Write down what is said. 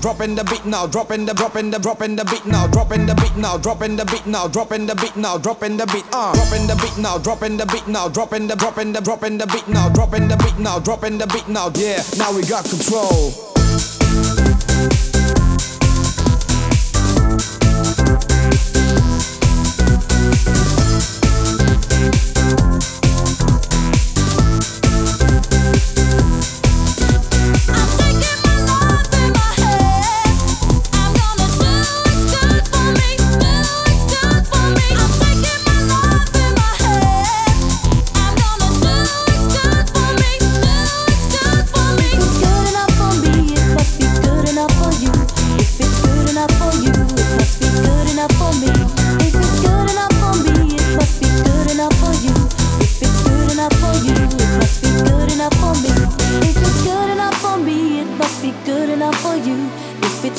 dropping the beat now, dropping the dropping the dropping the beat now, dropping the beat now, dropping the beat now, dropping the beat now, dropping the beat uh dropping the beat now, dropping the beat now, dropping the dropping the dropping the beat now, dropping the beat now, dropping the beat now, yeah, now we got control.